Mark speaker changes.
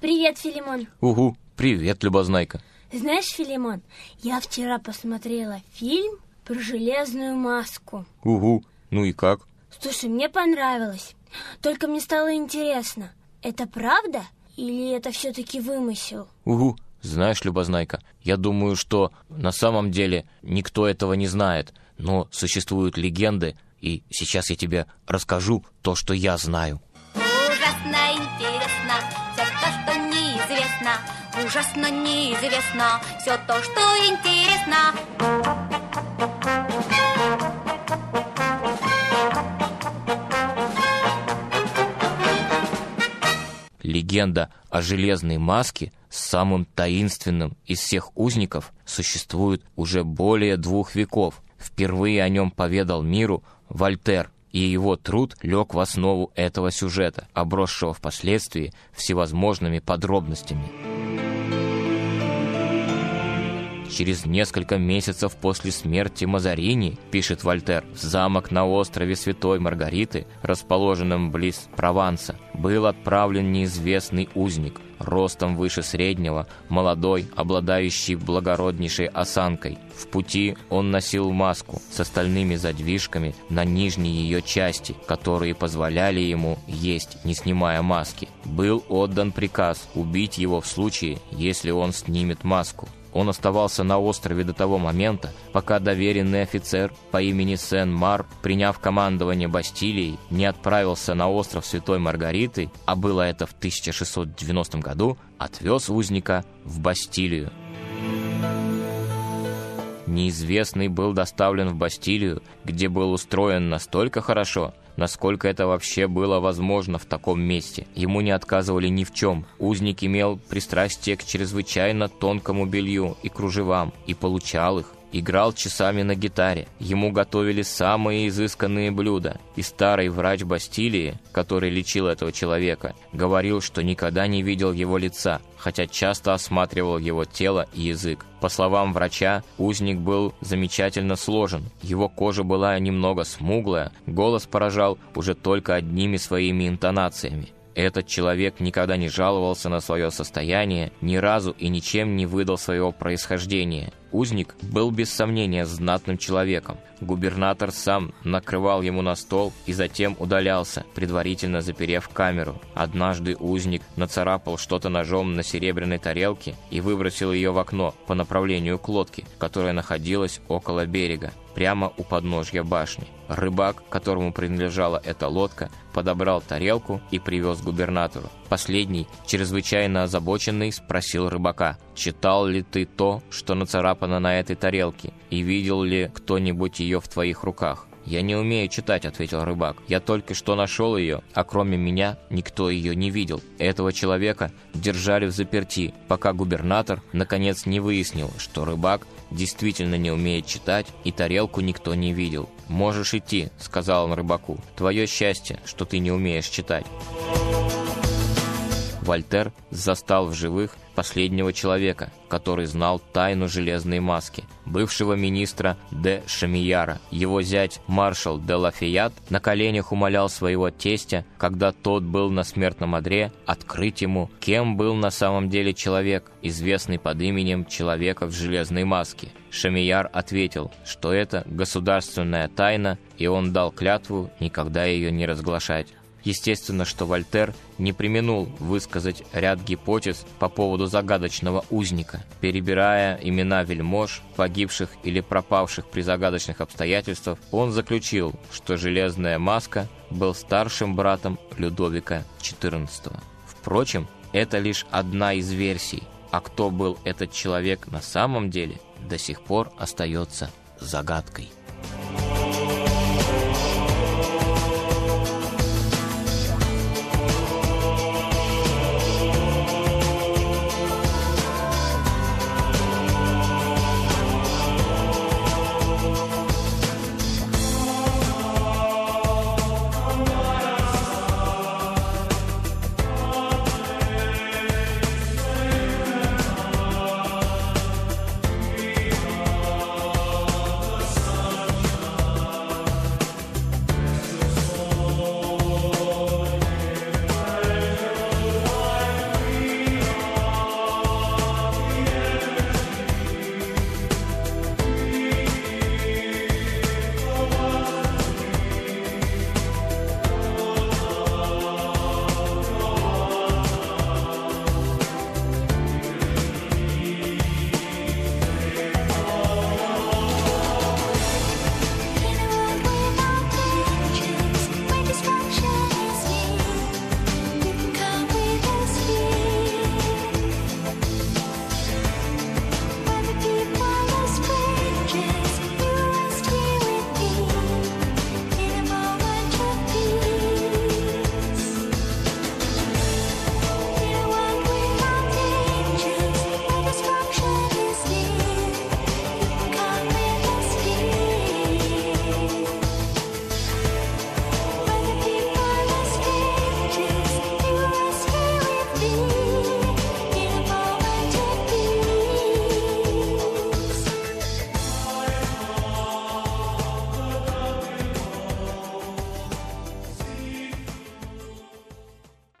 Speaker 1: Привет, Филимон.
Speaker 2: Угу, привет, Любознайка.
Speaker 1: Знаешь, Филимон, я вчера посмотрела фильм про железную маску.
Speaker 2: Угу, ну и как?
Speaker 1: Слушай, мне понравилось. Только мне стало интересно, это правда или это все-таки вымысел?
Speaker 2: Угу, знаешь, Любознайка, я думаю, что на самом деле никто этого не знает, но существуют легенды, и сейчас я тебе расскажу то, что я знаю.
Speaker 3: Ужасно интересно неизвестно. Ужасно неизвестно все то, что интересно.
Speaker 2: Легенда о железной маске с самым таинственным из всех узников существует уже более двух веков. Впервые о нем поведал миру Вольтер, и его труд лег в основу этого сюжета, обросшего впоследствии всевозможными подробностями. Через несколько месяцев после смерти Мазарини, пишет Вольтер, в замок на острове Святой Маргариты, расположенном близ Прованса, был отправлен неизвестный узник, ростом выше среднего, молодой, обладающий благороднейшей осанкой. В пути он носил маску с остальными задвижками на нижней ее части, которые позволяли ему есть, не снимая маски. Был отдан приказ убить его в случае, если он снимет маску. Он оставался на острове до того момента, пока доверенный офицер по имени Сен-Мар, приняв командование Бастилией, не отправился на остров Святой Маргариты, а было это в 1690 году, отвез узника в Бастилию. Неизвестный был доставлен в Бастилию, где был устроен настолько хорошо, насколько это вообще было возможно в таком месте. Ему не отказывали ни в чем. Узник имел пристрастие к чрезвычайно тонкому белью и кружевам, и получал их. Играл часами на гитаре. Ему готовили самые изысканные блюда. И старый врач Бастилии, который лечил этого человека, говорил, что никогда не видел его лица, хотя часто осматривал его тело и язык. По словам врача, узник был замечательно сложен. Его кожа была немного смуглая, голос поражал уже только одними своими интонациями. Этот человек никогда не жаловался на свое состояние, ни разу и ничем не выдал своего происхождения. Узник был без сомнения знатным человеком. Губернатор сам накрывал ему на стол и затем удалялся, предварительно заперев камеру. Однажды узник нацарапал что-то ножом на серебряной тарелке и выбросил ее в окно по направлению к лодке, которая находилась около берега, прямо у подножья башни. Рыбак, которому принадлежала эта лодка, подобрал тарелку и привез губернатору. Последний, чрезвычайно озабоченный, спросил рыбака, «Читал ли ты то, что нацарапано на этой тарелке, и видел ли кто-нибудь ее в твоих руках?» «Я не умею читать», — ответил рыбак. «Я только что нашел ее, а кроме меня никто ее не видел. Этого человека держали в заперти, пока губернатор наконец не выяснил, что рыбак действительно не умеет читать, и тарелку никто не видел. «Можешь идти», — сказал он рыбаку. «Твое счастье, что ты не умеешь читать». Вольтер застал в живых последнего человека, который знал тайну железной маски, бывшего министра де Шамияра. Его зять, маршал де Лафият, на коленях умолял своего тестя, когда тот был на смертном одре, открыть ему, кем был на самом деле человек, известный под именем человека в железной маске. Шамияр ответил, что это государственная тайна, и он дал клятву никогда ее не разглашать. Естественно, что Вольтер не применул высказать ряд гипотез по поводу загадочного узника. Перебирая имена вельмож, погибших или пропавших при загадочных обстоятельствах, он заключил, что Железная Маска был старшим братом Людовика XIV. Впрочем, это лишь одна из версий, а кто был этот человек на самом деле, до сих пор остается загадкой.